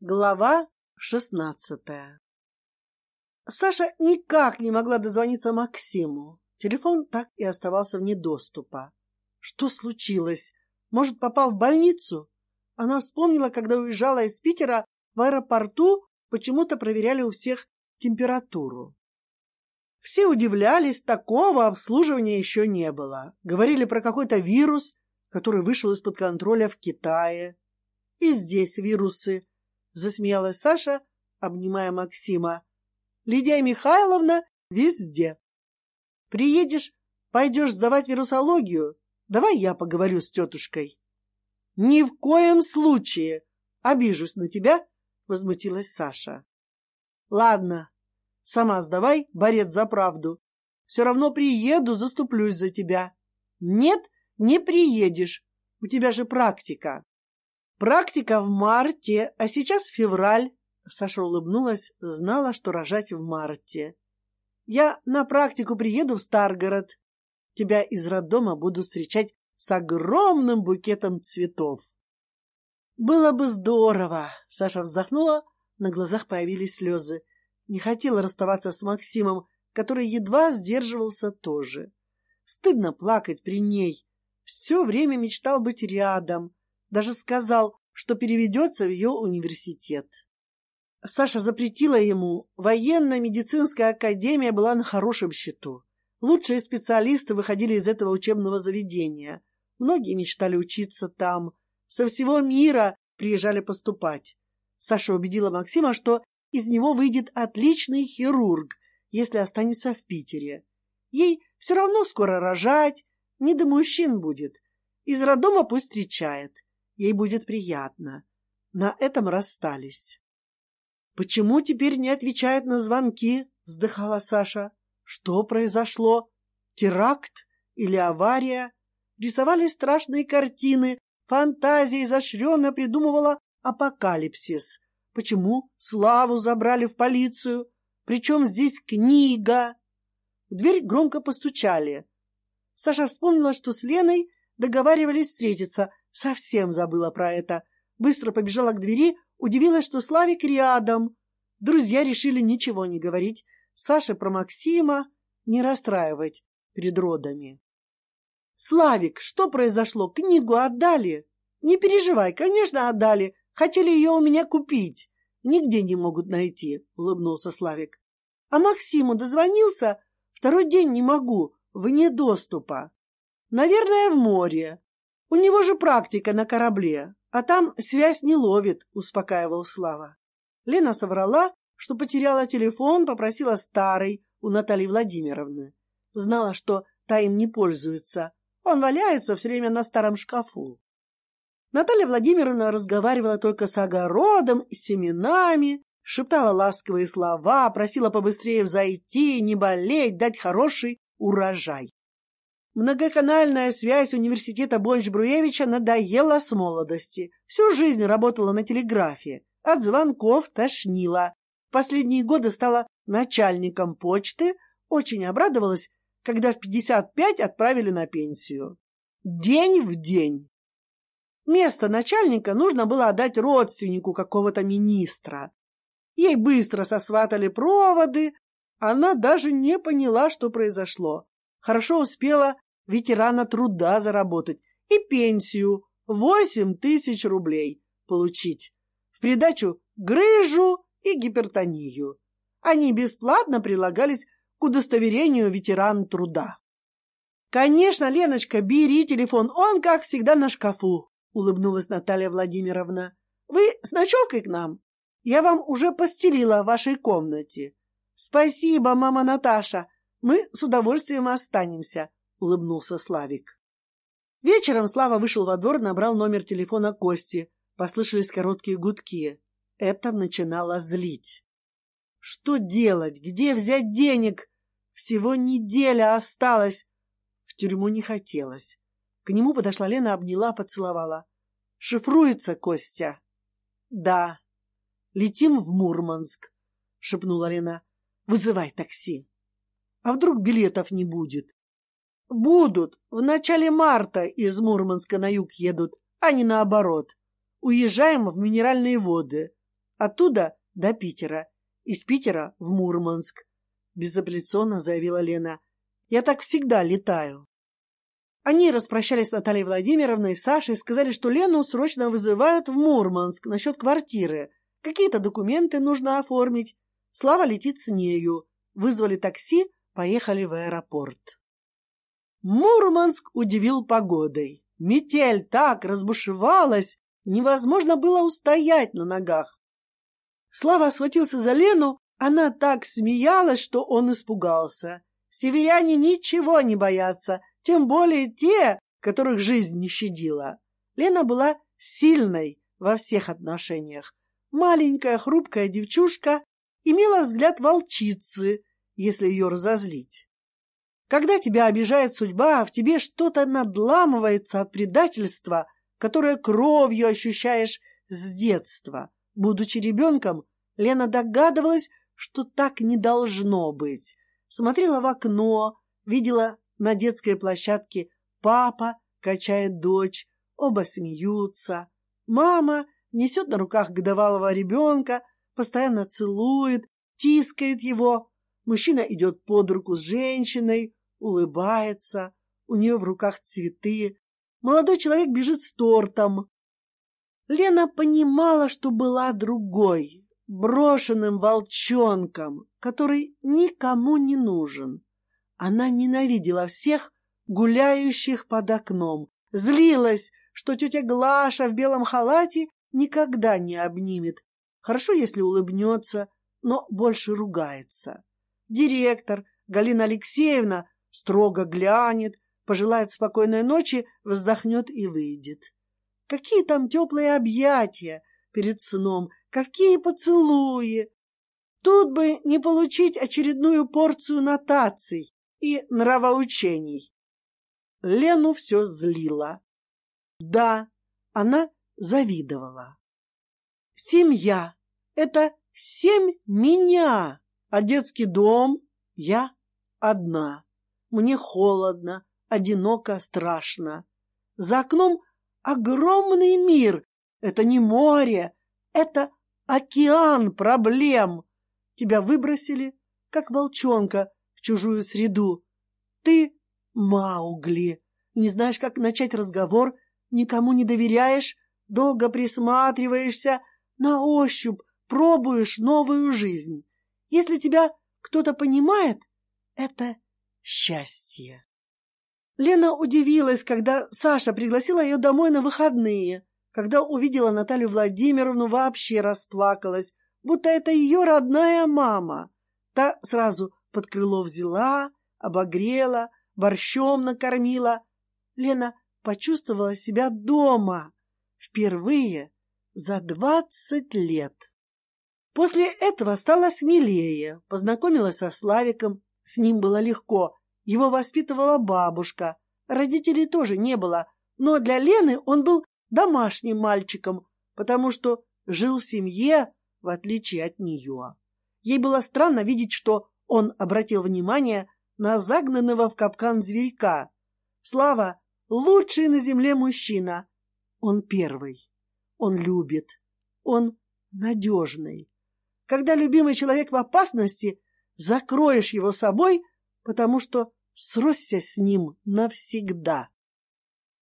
Глава шестнадцатая Саша никак не могла дозвониться Максиму. Телефон так и оставался вне доступа. Что случилось? Может, попал в больницу? Она вспомнила, когда уезжала из Питера, в аэропорту почему-то проверяли у всех температуру. Все удивлялись, такого обслуживания еще не было. Говорили про какой-то вирус, который вышел из-под контроля в Китае. И здесь вирусы засмеялась Саша, обнимая Максима. Лидия Михайловна везде. Приедешь, пойдешь сдавать вирусологию. Давай я поговорю с тетушкой. Ни в коем случае. Обижусь на тебя, возмутилась Саша. Ладно, сама сдавай, борец за правду. Все равно приеду, заступлюсь за тебя. Нет, не приедешь. У тебя же практика. Практика в марте, а сейчас февраль. Саша улыбнулась, знала, что рожать в марте. Я на практику приеду в Старгород. Тебя из роддома буду встречать с огромным букетом цветов. Было бы здорово. Саша вздохнула, на глазах появились слезы. Не хотела расставаться с Максимом, который едва сдерживался тоже. Стыдно плакать при ней. Все время мечтал быть рядом, даже сказал, что переведется в ее университет. Саша запретила ему. Военно-медицинская академия была на хорошем счету. Лучшие специалисты выходили из этого учебного заведения. Многие мечтали учиться там. Со всего мира приезжали поступать. Саша убедила Максима, что из него выйдет отличный хирург, если останется в Питере. Ей все равно скоро рожать, не до мужчин будет. Из роддома пусть встречает. Ей будет приятно. На этом расстались. Почему теперь не отвечает на звонки? Вздыхала Саша. Что произошло? Теракт или авария? Рисовали страшные картины. Фантазия изощренно придумывала апокалипсис. Почему Славу забрали в полицию? Причем здесь книга? В дверь громко постучали. Саша вспомнила, что с Леной договаривались встретиться, Совсем забыла про это. Быстро побежала к двери, удивилась, что Славик рядом. Друзья решили ничего не говорить. Саша про Максима не расстраивать перед родами. Славик, что произошло? Книгу отдали? Не переживай, конечно, отдали. Хотели ее у меня купить. Нигде не могут найти, улыбнулся Славик. А Максиму дозвонился? Второй день не могу, вне доступа. Наверное, в море. У него же практика на корабле, а там связь не ловит, успокаивал Слава. Лена соврала, что потеряла телефон, попросила старый у Натальи Владимировны. Знала, что та им не пользуется. Он валяется все время на старом шкафу. Наталья Владимировна разговаривала только с огородом и семенами, шептала ласковые слова, просила побыстрее взойти, не болеть, дать хороший урожай. Многоканальная связь университета Бонч-Бруевича надоела с молодости. Всю жизнь работала на телеграфе. От звонков тошнило. В последние годы стала начальником почты. Очень обрадовалась, когда в 55 отправили на пенсию. День в день. Место начальника нужно было отдать родственнику какого-то министра. Ей быстро сосватали проводы. Она даже не поняла, что произошло. Хорошо успела ветерана труда заработать и пенсию восемь тысяч рублей получить. В придачу грыжу и гипертонию. Они бесплатно прилагались к удостоверению ветеран труда. «Конечно, Леночка, бери телефон, он, как всегда, на шкафу», — улыбнулась Наталья Владимировна. «Вы с ночевкой к нам? Я вам уже постелила в вашей комнате». «Спасибо, мама Наташа, мы с удовольствием останемся. — улыбнулся Славик. Вечером Слава вышел во двор, набрал номер телефона Кости. Послышались короткие гудки. Это начинало злить. Что делать? Где взять денег? Всего неделя осталась. В тюрьму не хотелось. К нему подошла Лена, обняла, поцеловала. Шифруется Костя. Да. Летим в Мурманск, шепнула Лена. Вызывай такси. А вдруг билетов не будет? Будут. В начале марта из Мурманска на юг едут, а не наоборот. Уезжаем в минеральные воды. Оттуда до Питера, из Питера в Мурманск, безапелляционно заявила Лена. Я так всегда летаю. Они распрощались с Натальей Владимировной и Сашей, сказали, что Лену срочно вызывают в Мурманск насчет квартиры. Какие-то документы нужно оформить. Слава летит с нею. Вызвали такси, поехали в аэропорт. Мурманск удивил погодой. Метель так разбушевалась, невозможно было устоять на ногах. Слава схватился за Лену, она так смеялась, что он испугался. Северяне ничего не боятся, тем более те, которых жизнь не щадила. Лена была сильной во всех отношениях. Маленькая хрупкая девчушка имела взгляд волчицы, если ее разозлить. Когда тебя обижает судьба, в тебе что-то надламывается от предательства, которое кровью ощущаешь с детства. Будучи ребенком, Лена догадывалась, что так не должно быть. Смотрела в окно, видела на детской площадке папа качает дочь, оба смеются. Мама несет на руках годовалого ребенка, постоянно целует, тискает его. Мужчина идет под руку с женщиной, улыбается, у нее в руках цветы. Молодой человек бежит с тортом. Лена понимала, что была другой, брошенным волчонком, который никому не нужен. Она ненавидела всех, гуляющих под окном, злилась, что тетя Глаша в белом халате никогда не обнимет. Хорошо, если улыбнется, но больше ругается. Директор Галина Алексеевна строго глянет, пожелает спокойной ночи, вздохнет и выйдет. Какие там теплые объятия перед сном, какие поцелуи! Тут бы не получить очередную порцию нотаций и нравоучений. Лену все злило. Да, она завидовала. Семья — это семь меня, а детский дом — я одна. Мне холодно, одиноко, страшно. За окном огромный мир. Это не море, это океан проблем. Тебя выбросили, как волчонка, в чужую среду. Ты Маугли. Не знаешь, как начать разговор, никому не доверяешь, долго присматриваешься, на ощупь пробуешь новую жизнь. Если тебя кто-то понимает, это счастье. Лена удивилась, когда Саша пригласила ее домой на выходные. Когда увидела Наталью Владимировну, вообще расплакалась, будто это ее родная мама. Та сразу под крыло взяла, обогрела, борщом накормила. Лена почувствовала себя дома. Впервые за двадцать лет. После этого стала смелее, познакомилась со Славиком, с ним было легко. Его воспитывала бабушка. Родителей тоже не было, но для Лены он был домашним мальчиком, потому что жил в семье, в отличие от нее. Ей было странно видеть, что он обратил внимание на загнанного в капкан зверька. Слава — лучший на земле мужчина. Он первый. Он любит. Он надежный. Когда любимый человек в опасности, закроешь его собой, потому что сросся с ним навсегда.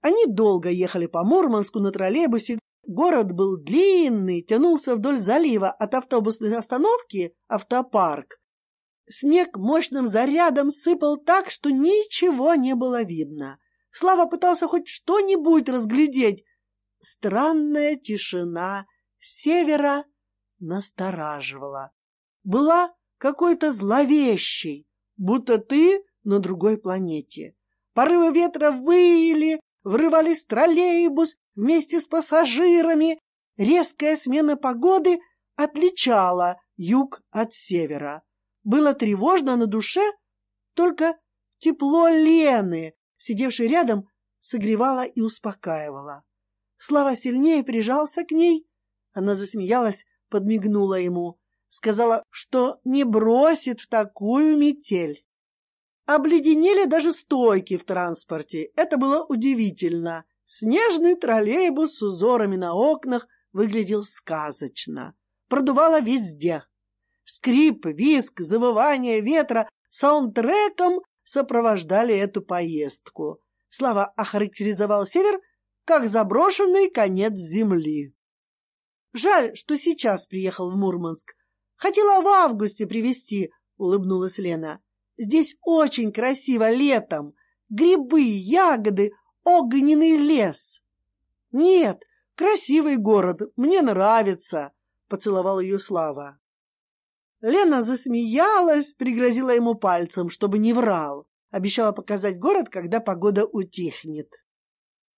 Они долго ехали по Мурманску на троллейбусе. Город был длинный, тянулся вдоль залива от автобусной остановки автопарк. Снег мощным зарядом сыпал так, что ничего не было видно. Слава пытался хоть что-нибудь разглядеть. Странная тишина севера настораживала. Была какой-то зловещей, будто ты на другой планете. Порывы ветра выили, врывались в троллейбус вместе с пассажирами. Резкая смена погоды отличала юг от севера. Было тревожно на душе, только тепло Лены, сидевшей рядом, согревало и успокаивало. Слава сильнее прижался к ней. Она засмеялась, подмигнула ему сказала, что не бросит в такую метель. Обледенели даже стойки в транспорте. Это было удивительно. Снежный троллейбус с узорами на окнах выглядел сказочно. продувало везде. Скрип, виск, завывание ветра саундтреком сопровождали эту поездку. Слава охарактеризовал север как заброшенный конец земли. Жаль, что сейчас приехал в Мурманск. Хотела в августе привезти, улыбнулась Лена. Здесь очень красиво летом. Грибы, ягоды, огненный лес. Нет, красивый город, мне нравится, поцеловал ее Слава. Лена засмеялась, пригрозила ему пальцем, чтобы не врал. Обещала показать город, когда погода утихнет.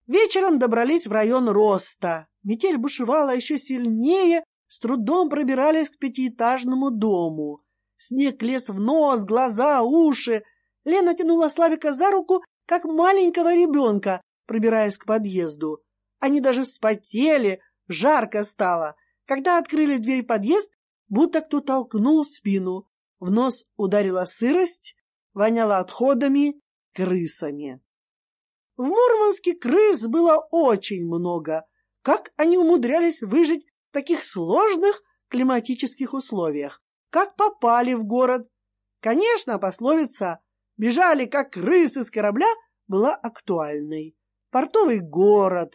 Вечером добрались в район Роста. Метель бушевала еще сильнее, с трудом пробирались к пятиэтажному дому. Снег лез в нос, глаза, уши. Лена тянула Славика за руку, как маленького ребенка, пробираясь к подъезду. Они даже вспотели, жарко стало. Когда открыли дверь подъезд, будто кто толкнул спину. В нос ударила сырость, воняло отходами, крысами. В Мурманске крыс было очень много. Как они умудрялись выжить в таких сложных климатических условиях? Как попали в город? Конечно, пословица «бежали как крысы с корабля» была актуальной. Портовый город.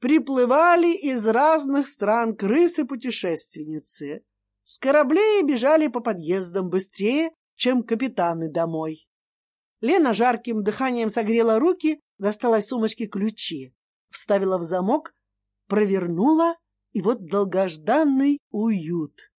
Приплывали из разных стран крысы-путешественницы. С кораблей бежали по подъездам быстрее, чем капитаны домой. Лена жарким дыханием согрела руки, достала из сумочки ключи, вставила в замок, провернула, и вот долгожданный уют.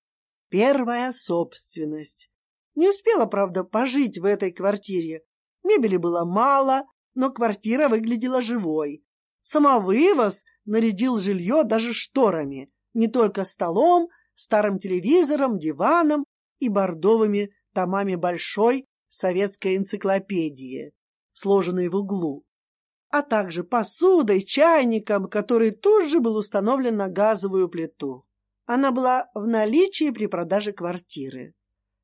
Первая собственность. Не успела, правда, пожить в этой квартире. Мебели было мало, но квартира выглядела живой. Самовывоз нарядил жилье даже шторами, не только столом, старым телевизором, диваном и бордовыми томами большой советской энциклопедии, сложенной в углу, а также посудой, чайником, который тут же был установлен на газовую плиту. Она была в наличии при продаже квартиры.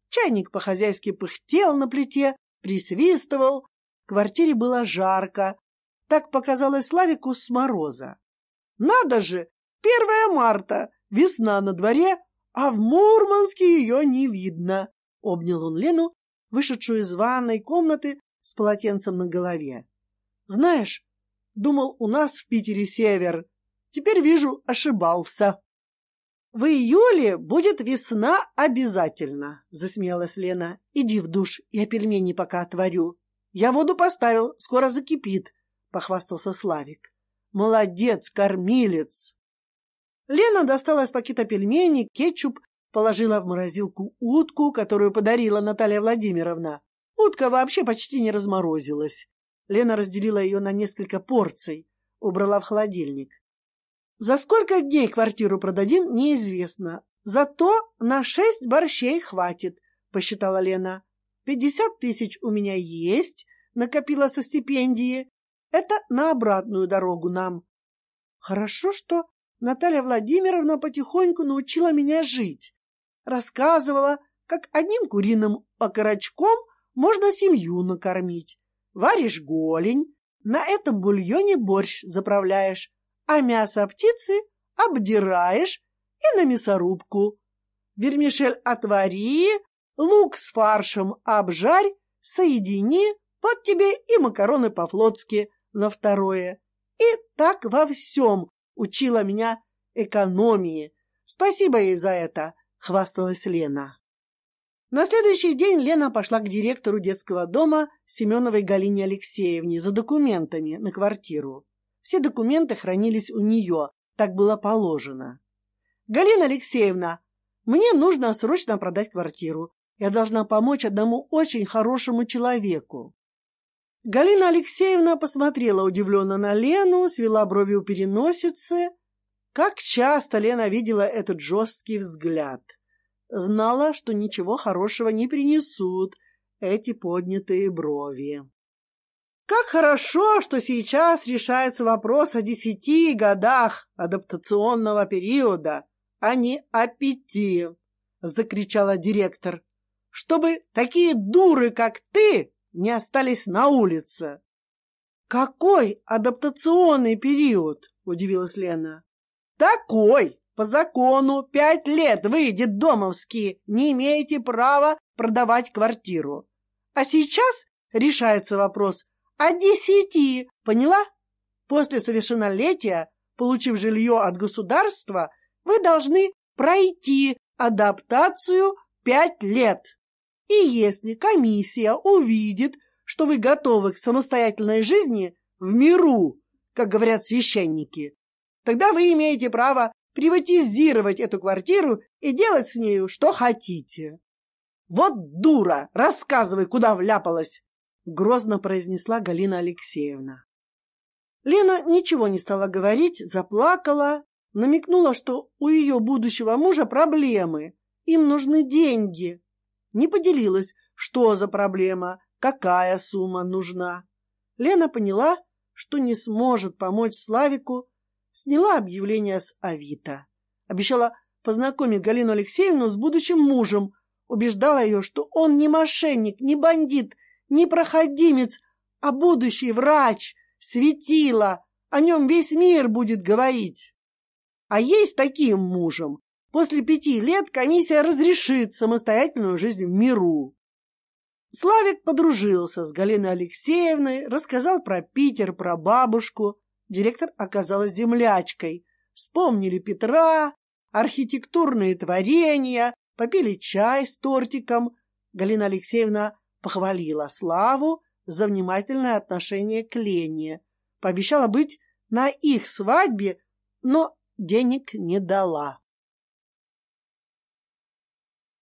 Чайник по-хозяйски пыхтел на плите, присвистывал. В квартире было жарко. Так показалось Славику с мороза. Надо же! Первое марта, весна на дворе, а в Мурманске ее не видно. Обнял он Лену, вышедшую из ванной комнаты с полотенцем на голове. Знаешь, думал, у нас в Питере север. Теперь вижу, ошибался. В июле будет весна обязательно, засмеялась Лена. Иди в душ, я пельмени пока отварю. Я воду поставил, скоро закипит, похвастался Славик. Молодец, кормилец. Лена достала из пакета пельмени, кетчуп, положила в морозилку утку, которую подарила Наталья Владимировна. Утка вообще почти не разморозилась. Лена разделила ее на несколько порций, убрала в холодильник. За сколько дней квартиру продадим, неизвестно. Зато на шесть борщей хватит, посчитала Лена. Пятьдесят тысяч у меня есть, накопила со стипендии. Это на обратную дорогу нам. Хорошо, что Наталья Владимировна потихоньку научила меня жить. Рассказывала, как одним куриным окорочком можно семью накормить. Варишь голень, на этом бульоне борщ заправляешь, а мясо птицы обдираешь и на мясорубку. Вермишель отвари, лук с фаршем обжарь, соедини, вот тебе и макароны по-флотски на второе. И так во всем учила меня экономии. Спасибо ей за это, хвасталась Лена. На следующий день Лена пошла к директору детского дома Семеновой Галине Алексеевне за документами на квартиру. Все документы хранились у нее, так было положено. Галина Алексеевна, мне нужно срочно продать квартиру. Я должна помочь одному очень хорошему человеку. Галина Алексеевна посмотрела удивленно на Лену, свела брови у переносицы. Как часто Лена видела этот жесткий взгляд. Знала, что ничего хорошего не принесут эти поднятые брови. Как хорошо, что сейчас решается вопрос о десяти годах адаптационного периода, а не о пяти, — закричала директор, — чтобы такие дуры, как ты, не остались на улице. Какой адаптационный период? удивилась Лена. Такой, По закону пять лет вы, детдомовские, не имеете права продавать квартиру. А сейчас решается вопрос о десяти, поняла? После совершеннолетия, получив жилье от государства, вы должны пройти адаптацию пять лет. И если комиссия увидит, что вы готовы к самостоятельной жизни в миру, как говорят священники, тогда вы имеете право приватизировать эту квартиру и делать с нею что хотите. Вот дура, рассказывай, куда вляпалась, грозно произнесла Галина Алексеевна. Лена ничего не стала говорить, заплакала, намекнула, что у ее будущего мужа проблемы, им нужны деньги. Не поделилась, что за проблема, какая сумма нужна. Лена поняла, что не сможет помочь Славику, сняла объявление с Авито. Обещала познакомить Галину Алексеевну с будущим мужем, убеждала ее, что он не мошенник, не бандит, не проходимец, а будущий врач, светило, о нем весь мир будет говорить. А ей с таким мужем после пяти лет комиссия разрешит самостоятельную жизнь в миру. Славик подружился с Галиной Алексеевной, рассказал про Питер, про бабушку. Директор оказалась землячкой. Вспомнили Петра, архитектурные творения, попили чай с тортиком. Галина Алексеевна похвалила Славу за внимательное отношение к Лене. Пообещала быть на их свадьбе, но денег не дала.